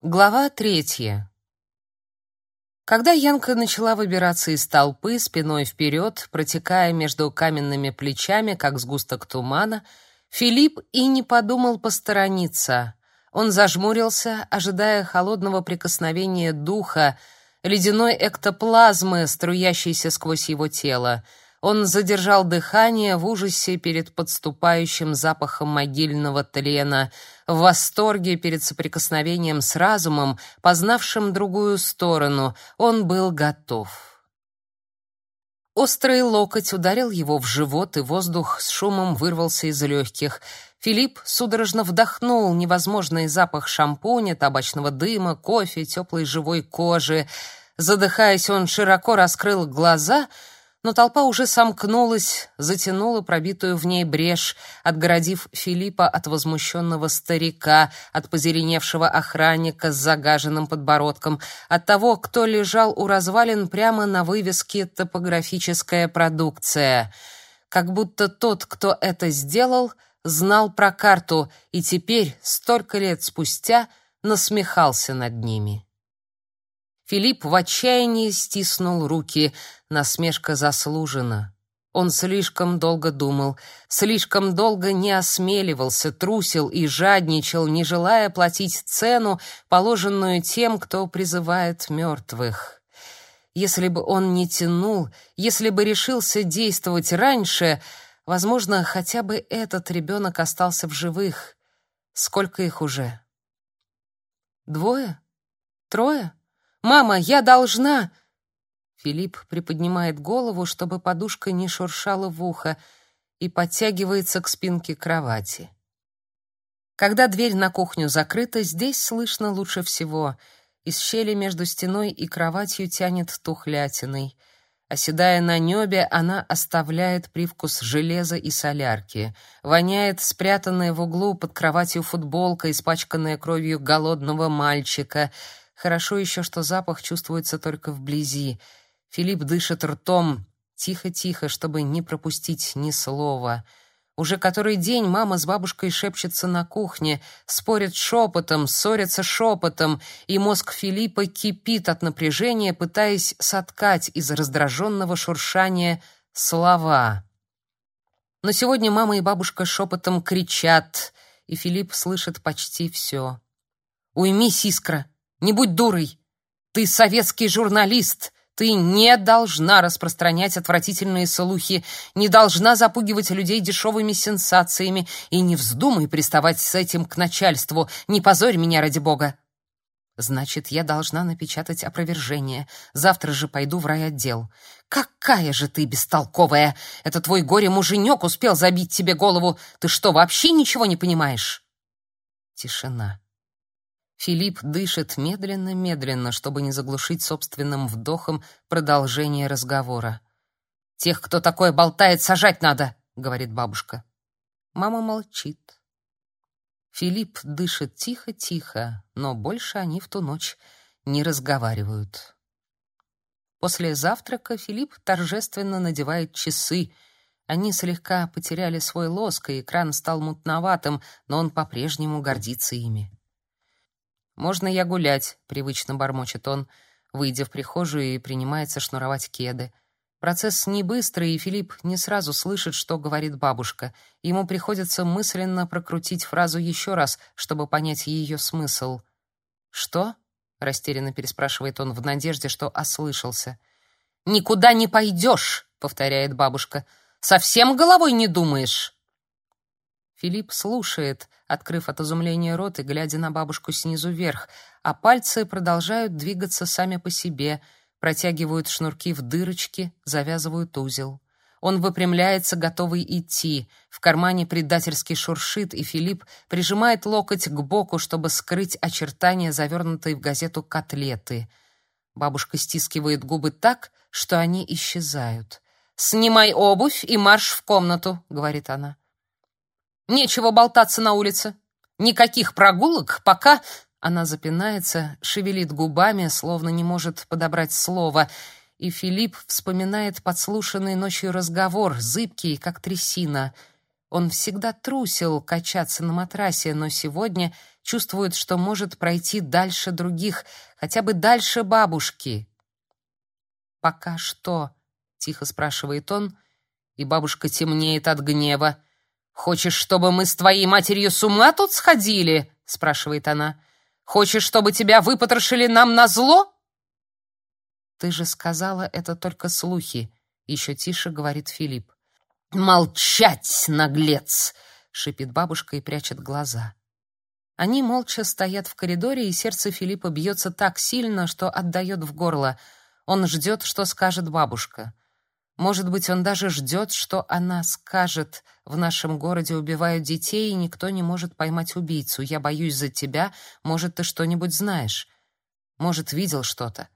Глава третья. Когда Янка начала выбираться из толпы спиной вперед, протекая между каменными плечами, как сгусток тумана, Филипп и не подумал посторониться. Он зажмурился, ожидая холодного прикосновения духа, ледяной эктоплазмы, струящейся сквозь его тело. Он задержал дыхание в ужасе перед подступающим запахом могильного тлена, в восторге перед соприкосновением с разумом, познавшим другую сторону. Он был готов. Острый локоть ударил его в живот, и воздух с шумом вырвался из легких. Филипп судорожно вдохнул невозможный запах шампуня, табачного дыма, кофе, теплой живой кожи. Задыхаясь, он широко раскрыл глаза — но толпа уже сомкнулась, затянула пробитую в ней брешь, отгородив Филиппа от возмущенного старика, от позеленевшего охранника с загаженным подбородком, от того, кто лежал у развалин прямо на вывеске «Топографическая продукция». Как будто тот, кто это сделал, знал про карту и теперь, столько лет спустя, насмехался над ними. Филипп в отчаянии стиснул руки. Насмешка заслужена. Он слишком долго думал, слишком долго не осмеливался, трусил и жадничал, не желая платить цену, положенную тем, кто призывает мертвых. Если бы он не тянул, если бы решился действовать раньше, возможно, хотя бы этот ребенок остался в живых. Сколько их уже? Двое? Трое? Мама, я должна. Филипп приподнимает голову, чтобы подушка не шуршала в ухо, и подтягивается к спинке кровати. Когда дверь на кухню закрыта, здесь слышно лучше всего. Из щели между стеной и кроватью тянет тухлятиной. Оседая на небе, она оставляет привкус железа и солярки. Воняет спрятанная в углу под кроватью футболка, испачканная кровью голодного мальчика — Хорошо еще, что запах чувствуется только вблизи. Филипп дышит ртом, тихо-тихо, чтобы не пропустить ни слова. Уже который день мама с бабушкой шепчется на кухне, спорят шепотом, ссорятся шепотом, и мозг Филиппа кипит от напряжения, пытаясь соткать из раздраженного шуршания слова. Но сегодня мама и бабушка шепотом кричат, и Филипп слышит почти все. «Уймись, искра!» Не будь дурой. Ты советский журналист. Ты не должна распространять отвратительные слухи, не должна запугивать людей дешевыми сенсациями и не вздумай приставать с этим к начальству. Не позорь меня ради бога. Значит, я должна напечатать опровержение. Завтра же пойду в райотдел. Какая же ты бестолковая! Это твой горе-муженек успел забить тебе голову. Ты что, вообще ничего не понимаешь? Тишина. Филипп дышит медленно-медленно, чтобы не заглушить собственным вдохом продолжение разговора. «Тех, кто такое болтает, сажать надо!» — говорит бабушка. Мама молчит. Филипп дышит тихо-тихо, но больше они в ту ночь не разговаривают. После завтрака Филипп торжественно надевает часы. Они слегка потеряли свой лоск, и экран стал мутноватым, но он по-прежнему гордится ими. «Можно я гулять?» — привычно бормочет он, выйдя в прихожую и принимается шнуровать кеды. Процесс не быстрый, и Филипп не сразу слышит, что говорит бабушка. Ему приходится мысленно прокрутить фразу еще раз, чтобы понять ее смысл. «Что?» — растерянно переспрашивает он в надежде, что ослышался. «Никуда не пойдешь!» — повторяет бабушка. «Совсем головой не думаешь?» Филипп слушает, открыв от изумления рот и глядя на бабушку снизу вверх, а пальцы продолжают двигаться сами по себе, протягивают шнурки в дырочки, завязывают узел. Он выпрямляется, готовый идти. В кармане предательски шуршит, и Филипп прижимает локоть к боку, чтобы скрыть очертания завернутой в газету котлеты. Бабушка стискивает губы так, что они исчезают. «Снимай обувь и марш в комнату», — говорит она. Нечего болтаться на улице. Никаких прогулок, пока...» Она запинается, шевелит губами, словно не может подобрать слово, и Филипп вспоминает подслушанный ночью разговор, зыбкий, как трясина. Он всегда трусил качаться на матрасе, но сегодня чувствует, что может пройти дальше других, хотя бы дальше бабушки. «Пока что?» — тихо спрашивает он, и бабушка темнеет от гнева. «Хочешь, чтобы мы с твоей матерью с ума тут сходили?» — спрашивает она. «Хочешь, чтобы тебя выпотрошили нам на зло?» «Ты же сказала, это только слухи», — еще тише говорит Филипп. «Молчать, наглец!» — шипит бабушка и прячет глаза. Они молча стоят в коридоре, и сердце Филиппа бьется так сильно, что отдает в горло. Он ждет, что скажет бабушка. Может быть, он даже ждет, что она скажет. В нашем городе убивают детей, и никто не может поймать убийцу. Я боюсь за тебя. Может, ты что-нибудь знаешь. Может, видел что-то.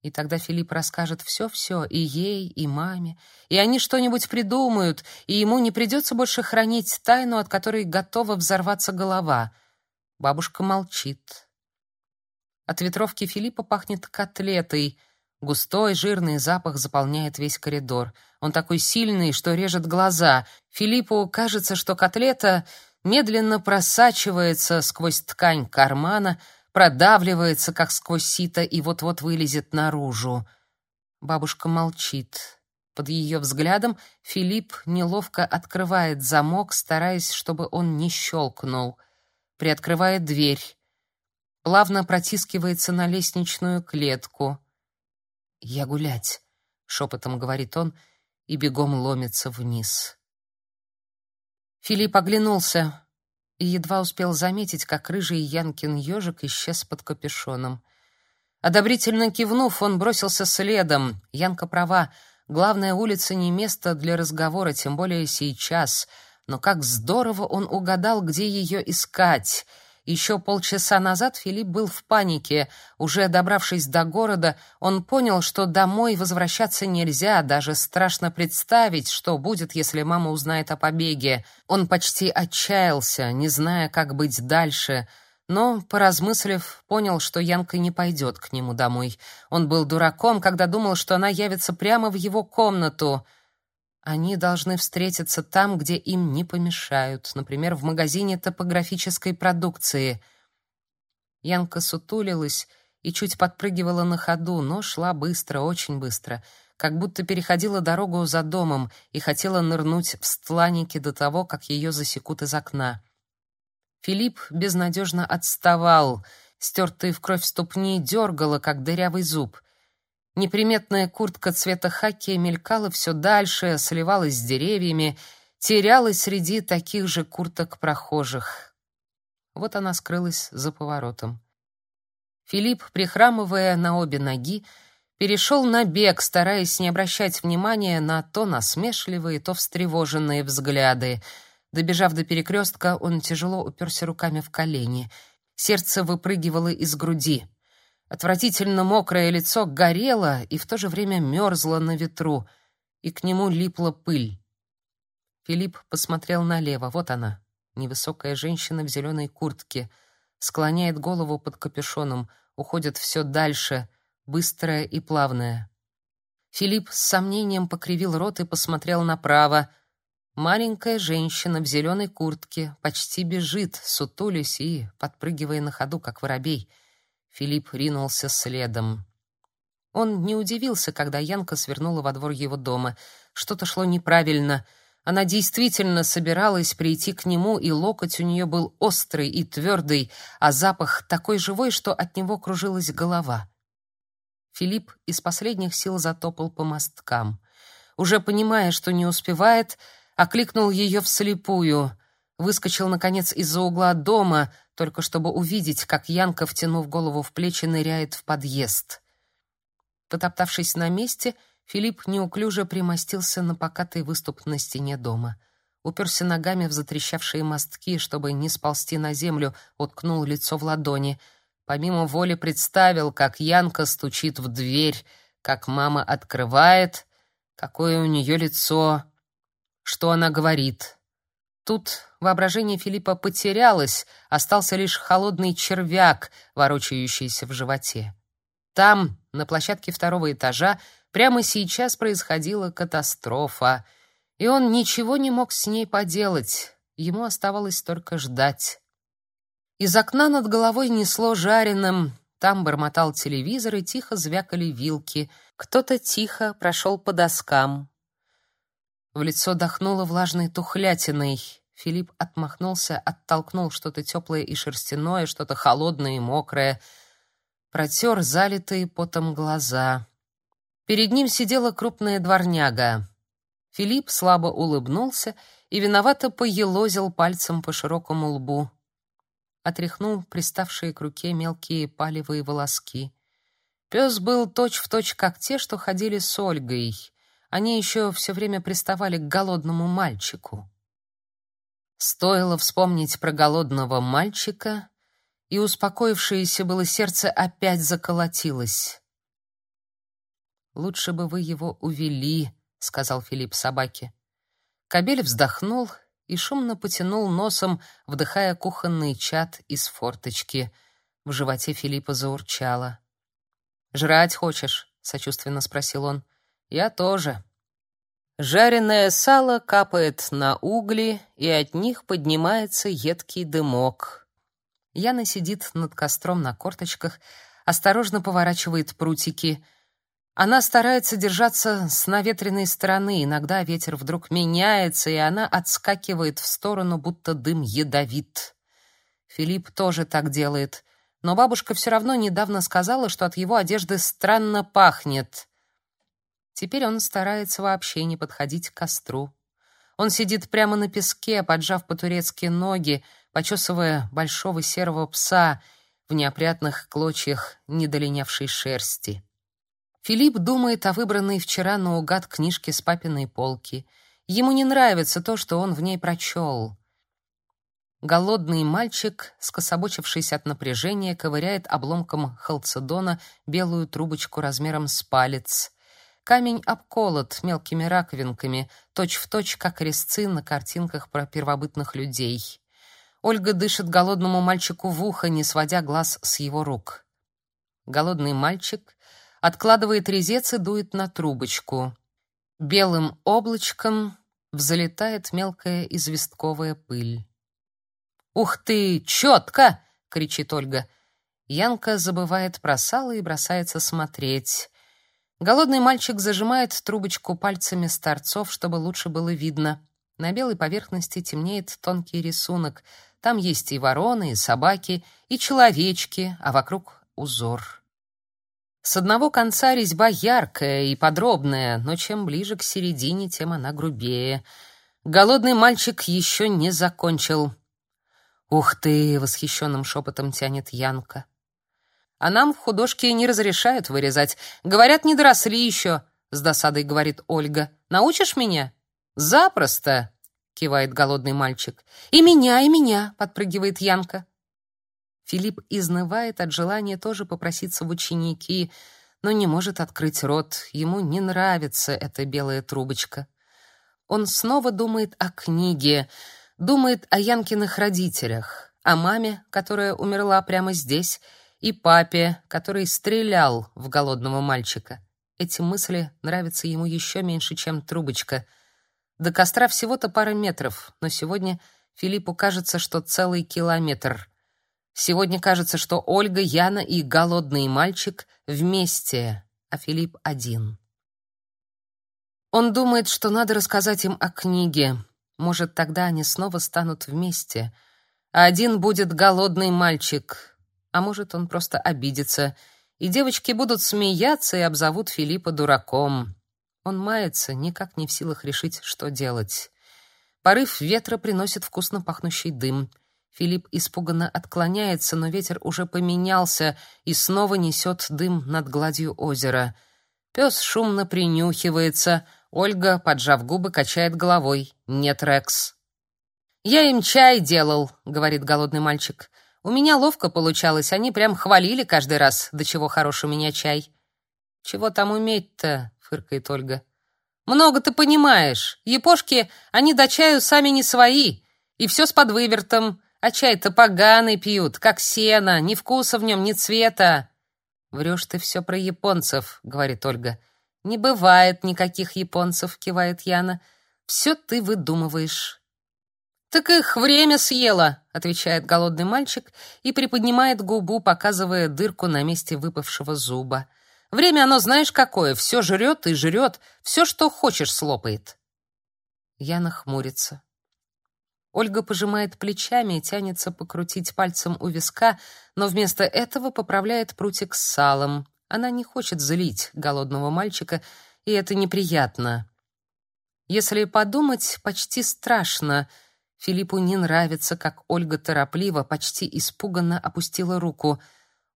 И тогда Филипп расскажет все-все и ей, и маме, и они что-нибудь придумают, и ему не придется больше хранить тайну, от которой готова взорваться голова. Бабушка молчит. От ветровки Филиппа пахнет котлетой. Густой, жирный запах заполняет весь коридор. Он такой сильный, что режет глаза. Филиппу кажется, что котлета медленно просачивается сквозь ткань кармана, продавливается, как сквозь сито, и вот-вот вылезет наружу. Бабушка молчит. Под ее взглядом Филипп неловко открывает замок, стараясь, чтобы он не щелкнул. Приоткрывает дверь. Плавно протискивается на лестничную клетку. «Я гулять», — шепотом говорит он, и бегом ломится вниз. Филипп оглянулся и едва успел заметить, как рыжий Янкин ежик исчез под капюшоном. Одобрительно кивнув, он бросился следом. Янка права. Главная улица не место для разговора, тем более сейчас. Но как здорово он угадал, где ее искать — еще полчаса назад Филипп был в панике. Уже добравшись до города, он понял, что домой возвращаться нельзя, даже страшно представить, что будет, если мама узнает о побеге. Он почти отчаялся, не зная, как быть дальше, но, поразмыслив, понял, что Янка не пойдет к нему домой. Он был дураком, когда думал, что она явится прямо в его комнату. Они должны встретиться там, где им не помешают, например, в магазине топографической продукции. Янка сутулилась и чуть подпрыгивала на ходу, но шла быстро, очень быстро, как будто переходила дорогу за домом и хотела нырнуть в стланники до того, как ее засекут из окна. Филипп безнадежно отставал, стертые в кровь ступни дергало, как дырявый зуб. Неприметная куртка цвета хаки мелькала все дальше, сливалась с деревьями, терялась среди таких же курток прохожих. Вот она скрылась за поворотом. Филипп, прихрамывая на обе ноги, перешел на бег, стараясь не обращать внимания на то насмешливые, то встревоженные взгляды. Добежав до перекрестка, он тяжело уперся руками в колени. Сердце выпрыгивало из груди. Отвратительно мокрое лицо горело и в то же время мерзло на ветру, и к нему липла пыль. Филипп посмотрел налево. Вот она, невысокая женщина в зеленой куртке, склоняет голову под капюшоном, уходит все дальше, быстрая и плавная. Филипп с сомнением покривил рот и посмотрел направо. Маленькая женщина в зеленой куртке почти бежит, сутулясь и подпрыгивая на ходу, как воробей — Филипп ринулся следом. Он не удивился, когда Янка свернула во двор его дома. Что-то шло неправильно. Она действительно собиралась прийти к нему, и локоть у нее был острый и твердый, а запах такой живой, что от него кружилась голова. Филипп из последних сил затопал по мосткам. Уже понимая, что не успевает, окликнул ее вслепую. Выскочил, наконец, из-за угла дома, только чтобы увидеть, как Янка, втянув голову в плечи, ныряет в подъезд. Потоптавшись на месте, Филипп неуклюже примостился на покатый выступ на стене дома. Уперся ногами в затрещавшие мостки, чтобы не сползти на землю, уткнул лицо в ладони. Помимо воли представил, как Янка стучит в дверь, как мама открывает, какое у нее лицо, что она говорит. Тут воображение Филиппа потерялось, остался лишь холодный червяк, ворочающийся в животе. Там, на площадке второго этажа, прямо сейчас происходила катастрофа. И он ничего не мог с ней поделать. Ему оставалось только ждать. Из окна над головой несло жареным, там бормотал телевизор и тихо звякали вилки. Кто-то тихо прошел по доскам. В лицо дохнуло влажной тухлятиной. Филипп отмахнулся, оттолкнул что-то теплое и шерстяное, что-то холодное и мокрое. Протер залитые потом глаза. Перед ним сидела крупная дворняга. Филипп слабо улыбнулся и виновато поелозил пальцем по широкому лбу отряхнул приставшие к руке мелкие палевые волоски. Пес был точь-в-точь, как те, что ходили с Ольгой. Они еще все время приставали к голодному мальчику. Стоило вспомнить про голодного мальчика, и успокоившееся было сердце опять заколотилось. «Лучше бы вы его увели», — сказал Филипп собаке. Кобель вздохнул и шумно потянул носом, вдыхая кухонный чад из форточки. В животе Филиппа заурчало. «Жрать хочешь?» — сочувственно спросил он. «Я тоже». Жареное сало капает на угли, и от них поднимается едкий дымок. Яна сидит над костром на корточках, осторожно поворачивает прутики — она старается держаться с наветренной стороны. Иногда ветер вдруг меняется, и она отскакивает в сторону, будто дым ядовит. Филипп тоже так делает. Но бабушка все равно недавно сказала, что от его одежды странно пахнет. Теперь он старается вообще не подходить к костру. Он сидит прямо на песке, поджав по-турецки ноги, почесывая большого серого пса в неопрятных клочьях недолинявшей шерсти. Филипп думает о выбранной вчера наугад книжке с папиной полки. Ему не нравится то, что он в ней прочел. Голодный мальчик, скособочившись от напряжения, ковыряет обломком халцедона белую трубочку размером с палец. Камень обколот мелкими раковинками, точь-в-точь, как резцы на картинках про первобытных людей. Ольга дышит голодному мальчику в ухо, не сводя глаз с его рук. Голодный мальчик откладывает резец и дует на трубочку. Белым облачком взлетает мелкая известковая пыль. «Ух ты, четко!» — кричит Ольга. Янка забывает про сало и бросается смотреть. Голодный мальчик зажимает трубочку пальцами с торцов, чтобы лучше было видно. На белой поверхности темнеет тонкий рисунок. Там есть и вороны, и собаки, и человечки, а вокруг узор. С одного конца резьба яркая и подробная, но чем ближе к середине, тем она грубее. Голодный мальчик еще не закончил. «Ух ты!» — восхищенным шепотом тянет Янка. «А нам в художке не разрешают вырезать. Говорят, не доросли еще», — с досадой говорит Ольга. «Научишь меня?» «Запросто!» — кивает голодный мальчик. «И меня, и меня!» — подпрыгивает Янка. Филипп изнывает от желания тоже попроситься в ученики, но не может открыть рот. Ему не нравится эта белая трубочка. Он снова думает о книге, думает о Янкиных родителях, о маме, которая умерла прямо здесь, и папе, который стрелял в голодного мальчика. Эти мысли нравятся ему еще меньше, чем трубочка. До костра всего-то пара метров, но сегодня Филиппу кажется, что целый километр — Сегодня кажется, что Ольга, Яна и голодный мальчик вместе, а Филипп один. Он думает, что надо рассказать им о книге. Может, тогда они снова станут вместе. А один будет голодный мальчик, а может, он просто обидится, и девочки будут смеяться и обзовут Филиппа дураком. Он мается, никак не в силах решить, что делать. Порыв ветра приносит вкусно пахнущий дым — Филипп испуганно отклоняется, но ветер уже поменялся и снова несет дым над гладью озера. Пес шумно принюхивается. Ольга, поджав губы, качает головой. «Нет, Рекс». «Я им чай делал», — говорит голодный мальчик. «У меня ловко получалось, они прям хвалили каждый раз, до чего хорош у меня чай». «Чего там уметь-то?» — фыркает Ольга. «Много ты понимаешь. Япошки, они до чаю сами не свои. И все с подвывертом. А чай-то поганый пьют, как сено, ни вкуса в нем, ни цвета. Врешь ты все про японцев, говорит Ольга. Не бывает никаких японцев, кивает Яна. Все ты выдумываешь. Так их время съело, отвечает голодный мальчик и приподнимает губу, показывая дырку на месте выпавшего зуба. Время оно знаешь какое, все жрет и жрет, все, что хочешь, слопает. Яна хмурится. Ольга пожимает плечами и тянется покрутить пальцем у виска, но вместо этого поправляет прутик с салом. Она не хочет злить голодного мальчика, и это неприятно. Если подумать, почти страшно. Филиппу не нравится, как Ольга торопливо, почти испуганно опустила руку.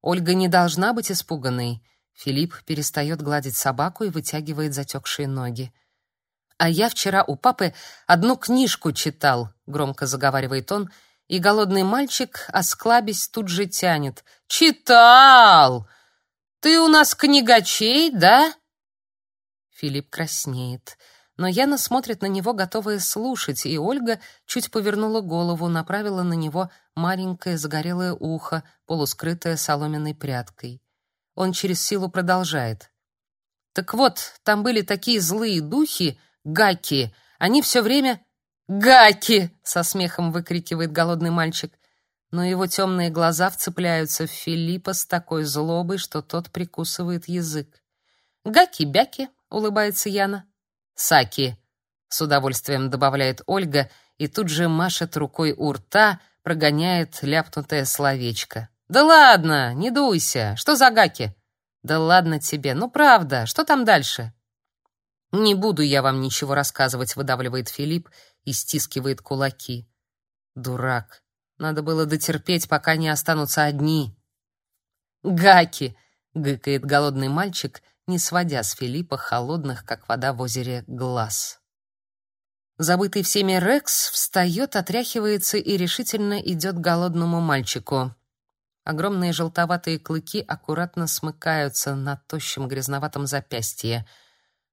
Ольга не должна быть испуганной. Филипп перестает гладить собаку и вытягивает затекшие ноги. А я вчера у папы одну книжку читал, громко заговаривает он, и голодный мальчик, осклабясь, тут же тянет: "Читал! Ты у нас книгачей, да?" Филипп краснеет, но Яна смотрит на него, готовая слушать, и Ольга чуть повернула голову, направила на него маленькое загорелое ухо, полускрытое соломенной прядкой. Он через силу продолжает. Так вот, там были такие злые духи, гаки. Они все время гаки, со смехом выкрикивает голодный мальчик. Но его темные глаза вцепляются в Филиппа с такой злобой, что тот прикусывает язык. Гаки-бяки, улыбается Яна. Саки, с удовольствием добавляет Ольга и тут же машет рукой у рта, прогоняет ляпнутое словечко. Да ладно, не дуйся. Что за гаки? Да ладно тебе. Ну правда, что там дальше? Не буду я вам ничего рассказывать, выдавливает Филипп и стискивает кулаки. Дурак. Надо было дотерпеть, пока не останутся одни. Гаки, гыкает голодный мальчик, не сводя с Филиппа холодных, как вода в озере, глаз. Забытый всеми Рекс встает, отряхивается и решительно идет к голодному мальчику. Огромные желтоватые клыки аккуратно смыкаются на тощем грязноватом запястье.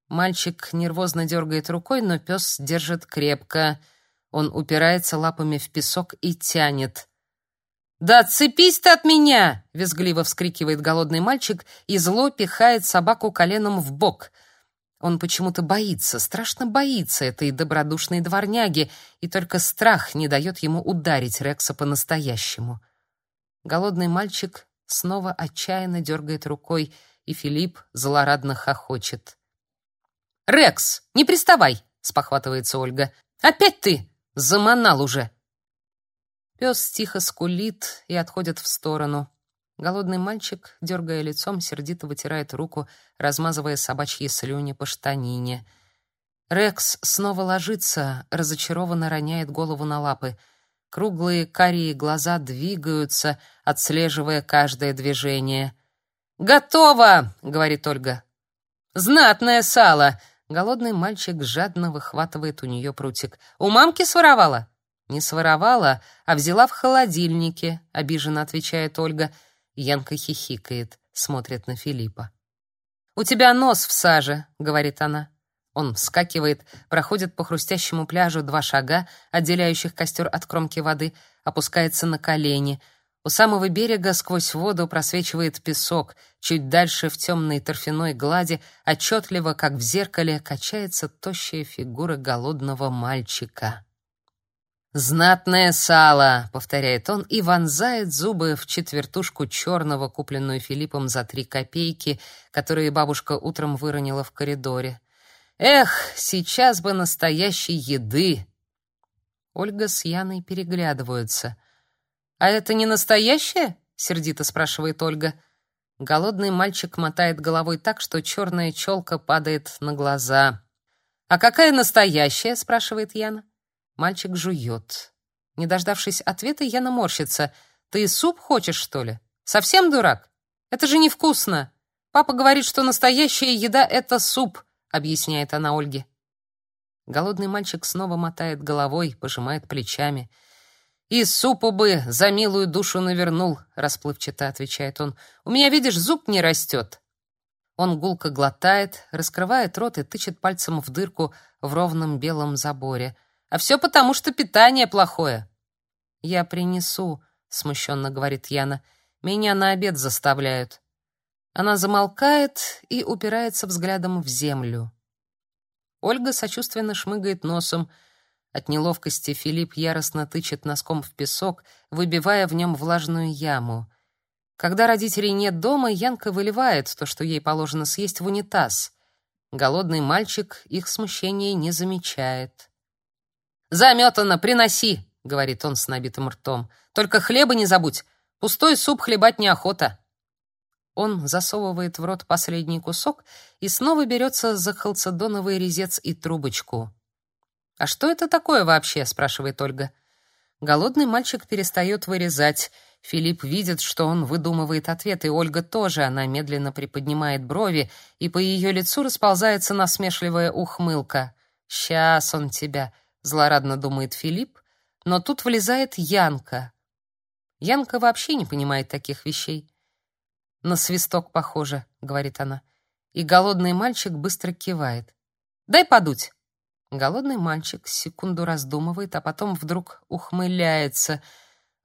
Мальчик нервозно дергает рукой, но пес держит крепко. Он упирается лапами в песок и тянет. «Да отцепись ты от меня!» — визгливо вскрикивает голодный мальчик и зло пихает собаку коленом в бок. Он почему-то боится, страшно боится этой добродушной дворняги, и только страх не дает ему ударить Рекса по-настоящему. Голодный мальчик снова отчаянно дергает рукой, и Филипп злорадно хохочет. «Рекс, не приставай!» — спохватывается Ольга. «Опять ты! Заманал уже!» Пес тихо скулит и отходит в сторону. Голодный мальчик, дергая лицом, сердито вытирает руку, размазывая собачьи слюни по штанине. Рекс снова ложится, разочарованно роняет голову на лапы — Круглые карие глаза двигаются, отслеживая каждое движение. «Готово!» — говорит Ольга. «Знатное сало!» Голодный мальчик жадно выхватывает у нее прутик. «У мамки своровала?» «Не своровала, а взяла в холодильнике», — обиженно отвечает Ольга. Янка хихикает, смотрит на Филиппа. «У тебя нос в саже», — говорит она. Он вскакивает, проходит по хрустящему пляжу два шага, отделяющих костер от кромки воды, опускается на колени. У самого берега сквозь воду просвечивает песок, чуть дальше в темной торфяной глади отчетливо, как в зеркале, качается тощая фигура голодного мальчика. «Знатное сало!» — повторяет он и вонзает зубы в четвертушку черного, купленную Филиппом за три копейки, которые бабушка утром выронила в коридоре. Эх, сейчас бы настоящей еды. Ольга с Яной переглядываются. А это не настоящее? сердито спрашивает Ольга. Голодный мальчик мотает головой так, что черная челка падает на глаза. А какая настоящая? спрашивает Яна. Мальчик жует. Не дождавшись ответа, Яна морщится. Ты суп хочешь, что ли? Совсем дурак? Это же невкусно. Папа говорит, что настоящая еда это суп объясняет она Ольге. Голодный мальчик снова мотает головой, пожимает плечами. «И супу бы за милую душу навернул», — расплывчато отвечает он. «У меня, видишь, зуб не растет». Он гулко глотает, раскрывает рот и тычет пальцем в дырку в ровном белом заборе. «А все потому, что питание плохое». «Я принесу», — смущенно говорит Яна. «Меня на обед заставляют». Она замолкает и упирается взглядом в землю. Ольга сочувственно шмыгает носом. От неловкости Филипп яростно тычет носком в песок, выбивая в нем влажную яму. Когда родителей нет дома, Янка выливает то, что ей положено съесть, в унитаз. Голодный мальчик их смущения не замечает. «Заметано, приноси!» — говорит он с набитым ртом. «Только хлеба не забудь. Пустой суп хлебать неохота». Он засовывает в рот последний кусок и снова берется за халцедоновый резец и трубочку. «А что это такое вообще?» — спрашивает Ольга. Голодный мальчик перестает вырезать. Филипп видит, что он выдумывает ответ, и Ольга тоже. Она медленно приподнимает брови, и по ее лицу расползается насмешливая ухмылка. «Сейчас он тебя», — злорадно думает Филипп, но тут влезает Янка. Янка вообще не понимает таких вещей. На свисток похоже, говорит она. И голодный мальчик быстро кивает. Дай подуть. Голодный мальчик секунду раздумывает, а потом вдруг ухмыляется.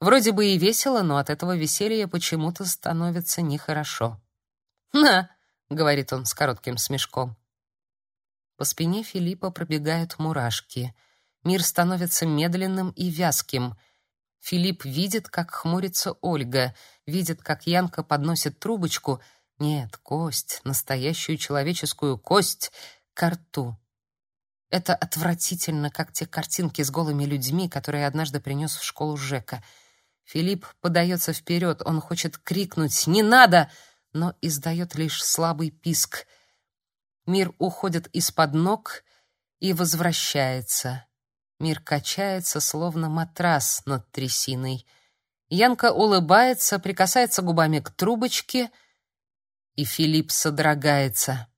Вроде бы и весело, но от этого веселья почему-то становится нехорошо. «На!» — говорит он с коротким смешком. По спине Филиппа пробегают мурашки. Мир становится медленным и вязким — Филипп видит, как хмурится Ольга, видит, как Янка подносит трубочку, нет, кость, настоящую человеческую кость, к рту. Это отвратительно, как те картинки с голыми людьми, которые однажды принес в школу Жека. Филипп подается вперед, он хочет крикнуть «Не надо!», но издает лишь слабый писк. Мир уходит из-под ног и возвращается. Мир качается, словно матрас над трясиной. Янка улыбается, прикасается губами к трубочке, и Филипп содрогается.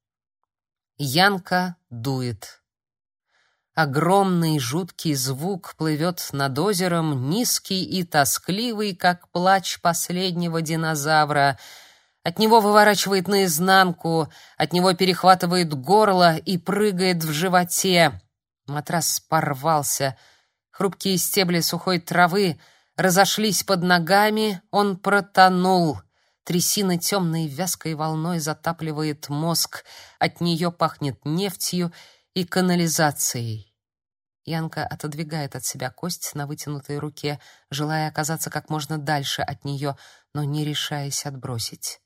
Янка дует. Огромный жуткий звук плывет над озером, низкий и тоскливый, как плач последнего динозавра. От него выворачивает наизнанку, от него перехватывает горло и прыгает в животе. Матрас порвался. Хрупкие стебли сухой травы разошлись под ногами, он протонул. Трясина темной вязкой волной затапливает мозг, от нее пахнет нефтью и канализацией. Янка отодвигает от себя кость на вытянутой руке, желая оказаться как можно дальше от нее, но не решаясь отбросить.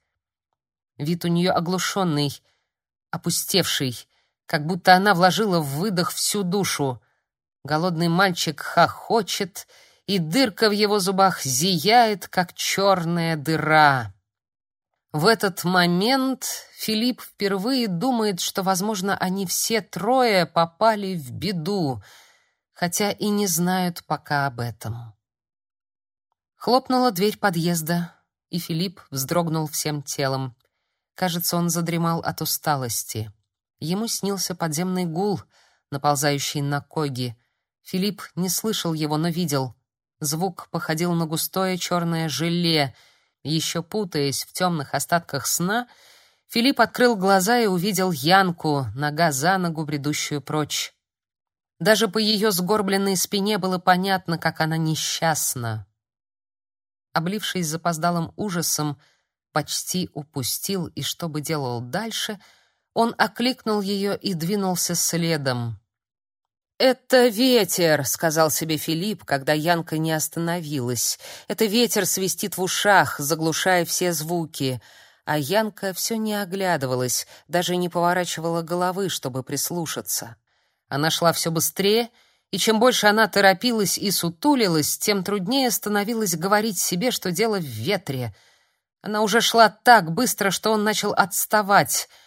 Вид у нее оглушенный, опустевший, как будто она вложила в выдох всю душу. Голодный мальчик хохочет, и дырка в его зубах зияет, как черная дыра. В этот момент Филипп впервые думает, что, возможно, они все трое попали в беду, хотя и не знают пока об этом. Хлопнула дверь подъезда, и Филипп вздрогнул всем телом. Кажется, он задремал от усталости. Ему снился подземный гул, наползающий на коги. Филипп не слышал его, но видел. Звук походил на густое черное желе. Еще путаясь в темных остатках сна, Филипп открыл глаза и увидел Янку, нога за ногу, бредущую прочь. Даже по ее сгорбленной спине было понятно, как она несчастна. Облившись запоздалым ужасом, почти упустил, и что бы делал дальше — он окликнул ее и двинулся следом. «Это ветер», — сказал себе Филипп, когда Янка не остановилась. «Это ветер свистит в ушах, заглушая все звуки». А Янка все не оглядывалась, даже не поворачивала головы, чтобы прислушаться. Она шла все быстрее, и чем больше она торопилась и сутулилась, тем труднее становилось говорить себе, что дело в ветре. Она уже шла так быстро, что он начал отставать —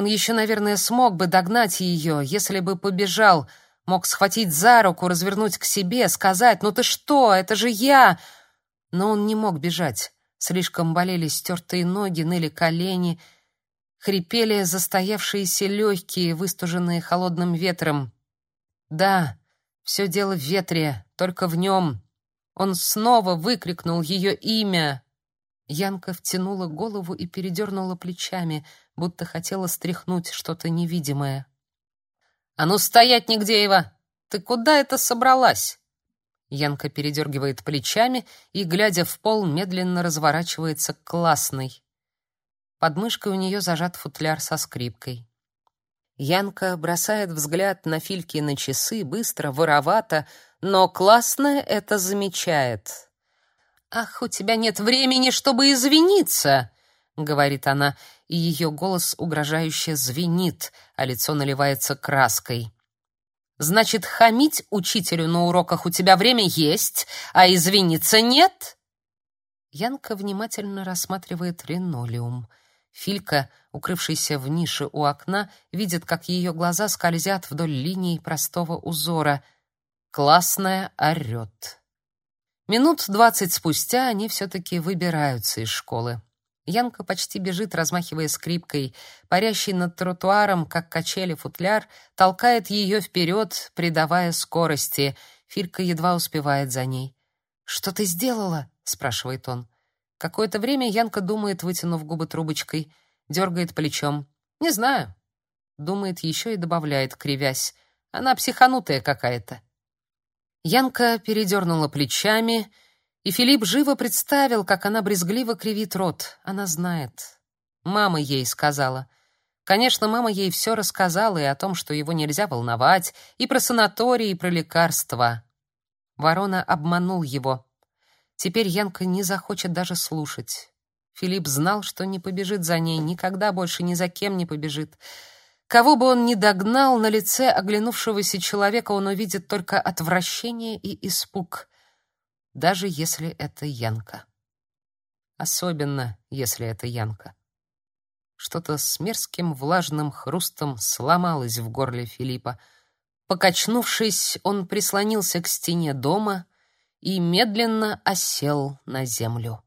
он еще, наверное, смог бы догнать ее, если бы побежал, мог схватить за руку, развернуть к себе, сказать «Ну ты что, это же я!» Но он не мог бежать. Слишком болели стертые ноги, ныли колени, хрипели застоявшиеся легкие, выстуженные холодным ветром. Да, все дело в ветре, только в нем. Он снова выкрикнул ее имя. Янка втянула голову и передернула плечами, будто хотела стряхнуть что-то невидимое. «А ну стоять, Нигдеева! Ты куда это собралась?» Янка передергивает плечами и, глядя в пол, медленно разворачивается к классной. Под мышкой у нее зажат футляр со скрипкой. Янка бросает взгляд на Фильки на часы, быстро, воровато, но классно это замечает. «Ах, у тебя нет времени, чтобы извиниться!» — говорит она, и ее голос угрожающе звенит, а лицо наливается краской. «Значит, хамить учителю на уроках у тебя время есть, а извиниться нет?» Янка внимательно рассматривает линолеум — Филька, укрывшийся в нише у окна, видит, как ее глаза скользят вдоль линий простого узора. Классная орёт. Минут двадцать спустя они все-таки выбираются из школы. Янка почти бежит, размахивая скрипкой. Парящий над тротуаром, как качели футляр, толкает ее вперед, придавая скорости. Филька едва успевает за ней. «Что ты сделала?» — спрашивает он. Какое-то время Янка думает, вытянув губы трубочкой, дергает плечом. «Не знаю». Думает еще и добавляет, кривясь. «Она психанутая какая-то». Янка передернула плечами, и Филипп живо представил, как она брезгливо кривит рот. Она знает. Мама ей сказала. Конечно, мама ей все рассказала и о том, что его нельзя волновать, и про санаторий, и про лекарства. Ворона обманул его. Теперь Янка не захочет даже слушать. Филипп знал, что не побежит за ней, никогда больше ни за кем не побежит. Кого бы он ни догнал, на лице оглянувшегося человека он увидит только отвращение и испуг, даже если это Янка. Особенно, если это Янка. Что-то с мерзким влажным хрустом сломалось в горле Филиппа. Покачнувшись, он прислонился к стене дома, и медленно осел на землю.